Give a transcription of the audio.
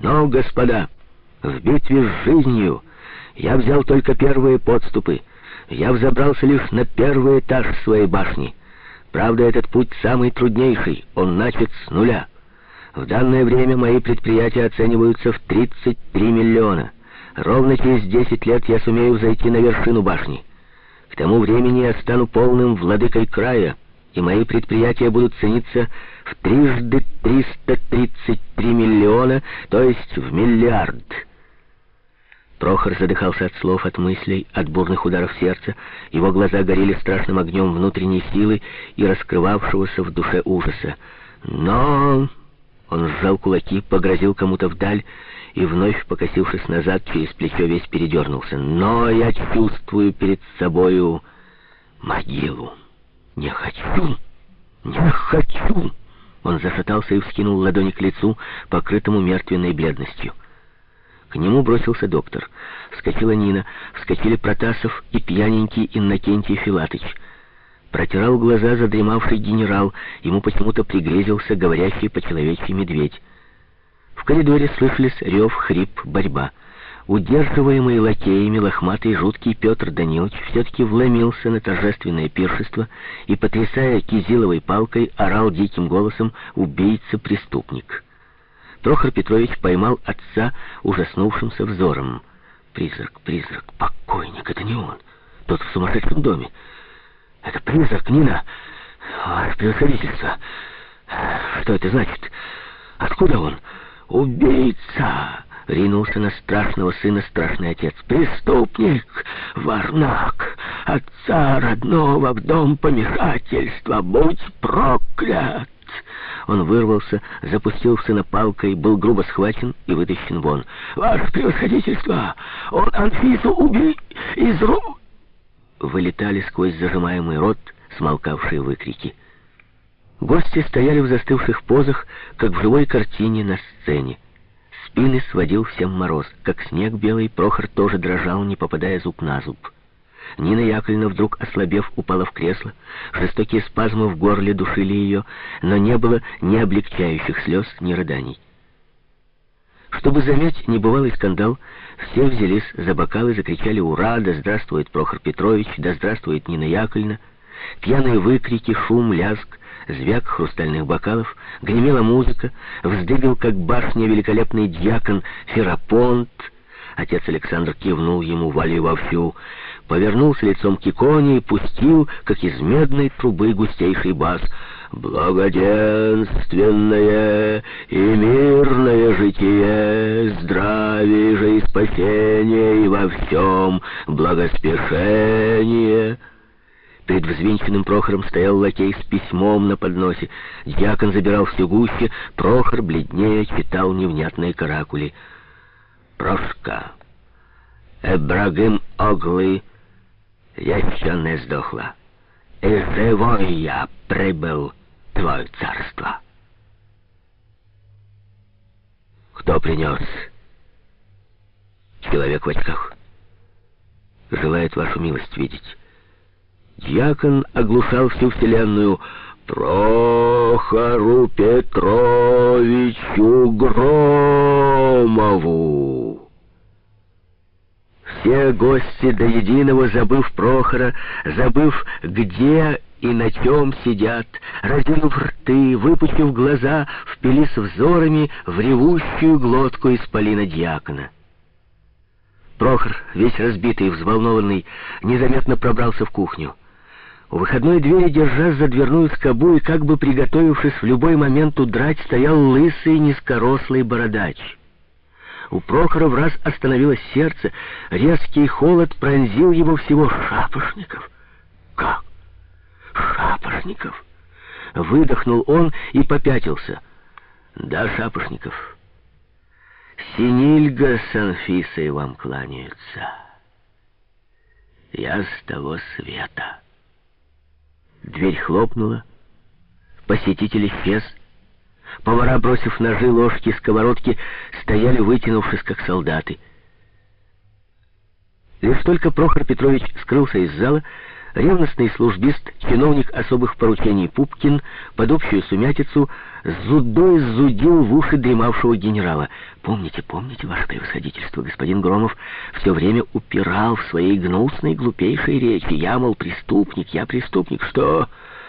Но, господа, в битве с жизнью я взял только первые подступы. Я взобрался лишь на первый этаж своей башни. Правда, этот путь самый труднейший, он начат с нуля. В данное время мои предприятия оцениваются в 33 миллиона. Ровно через 10 лет я сумею взойти на вершину башни. К тому времени я стану полным владыкой края, и мои предприятия будут цениться в трижды 333 миллиона, то есть в миллиард. Прохор задыхался от слов, от мыслей, от бурных ударов сердца. Его глаза горели страшным огнем внутренней силы и раскрывавшегося в душе ужаса. Но... Он сжал кулаки, погрозил кому-то вдаль и, вновь покосившись назад, через плечо весь передернулся. «Но я чувствую перед собою могилу. Не хочу, не хочу!» Он зашатался и вскинул ладони к лицу, покрытому мертвенной бледностью. К нему бросился доктор. Вскочила Нина, вскочили Протасов и пьяненький Иннокентий Филатыч. Протирал глаза задремавший генерал, ему почему-то пригрезился говорящий по-человечьи медведь. В коридоре слышались рев, хрип, борьба. Удерживаемый лакеями лохматый жуткий Петр Данилович все-таки вломился на торжественное пиршество и, потрясая кизиловой палкой, орал диким голосом «Убийца-преступник». Прохор Петрович поймал отца ужаснувшимся взором. «Призрак, призрак, покойник, это не он. Тот в сумасшедшем доме. Это призрак, Нина. Ваше превосходительство. Что это значит? Откуда он? Убийца!» Ринулся на страшного сына страшный отец. «Преступник! Варнак! Отца родного в дом помешательства! Будь проклят!» Он вырвался, запустил сына палкой, был грубо схвачен и вытащен вон. «Ваше превосходительство! Он Анфису убил из рук!» Вылетали сквозь зажимаемый рот смолкавшие выкрики. Гости стояли в застывших позах, как в живой картине на сцене. Спины сводил всем мороз. Как снег белый, Прохор тоже дрожал, не попадая зуб на зуб. Нина Яковлевна, вдруг ослабев, упала в кресло. Жестокие спазмы в горле душили ее, но не было ни облегчающих слез, ни рыданий. Чтобы замять небывалый скандал, все взялись за бокалы, закричали «Ура! Да здравствует Прохор Петрович! Да здравствует Нина Яковлевна!» Пьяные выкрики, шум, лязг, звяк хрустальных бокалов, гремела музыка, вздыбил, как башня, великолепный дьякон Ферапонт. Отец Александр кивнул ему, вали вовсю, повернулся лицом к иконе и пустил, как из медной трубы, густейший бас «Благоденственное и мирное житие, здравие же и спасение, и во всем благоспешение». Перед взвинченным Прохором стоял лакей с письмом на подносе. Дьякон забирал все гуще, Прохор, бледнее, читал невнятные каракули. «Прошка, Эбрагим Оглы, я еще не сдохла. И живой я прибыл твое царство». «Кто принес?» «Человек в очках. Желает вашу милость видеть». Дьякон оглушал всю вселенную. «Прохору Петровичу Громову!» Все гости до единого, забыв Прохора, забыв, где и на чем сидят, разинув рты, выпучив глаза, впились взорами в ревущую глотку исполина дьякона. Прохор, весь разбитый и взволнованный, незаметно пробрался в кухню. У выходной двери, держась за дверную скобу и как бы приготовившись в любой момент удрать, стоял лысый низкорослый бородач. У Прохора в раз остановилось сердце, резкий холод пронзил его всего шапошников. Как? Шапошников? Выдохнул он и попятился. Да, Шапошников. Синильга с Анфисой вам кланяются. Я с того света. Дверь хлопнула. Посетитель исчез. Повара, бросив ножи, ложки, сковородки, стояли, вытянувшись, как солдаты. Лишь только Прохор Петрович скрылся из зала, Ревностный службист, чиновник особых поручений Пупкин, под общую сумятицу, зудой зудил в уши дремавшего генерала. «Помните, помните, ваше превосходительство, господин Громов все время упирал в своей гнусной, глупейшей речи. Я, мол, преступник, я преступник. Что?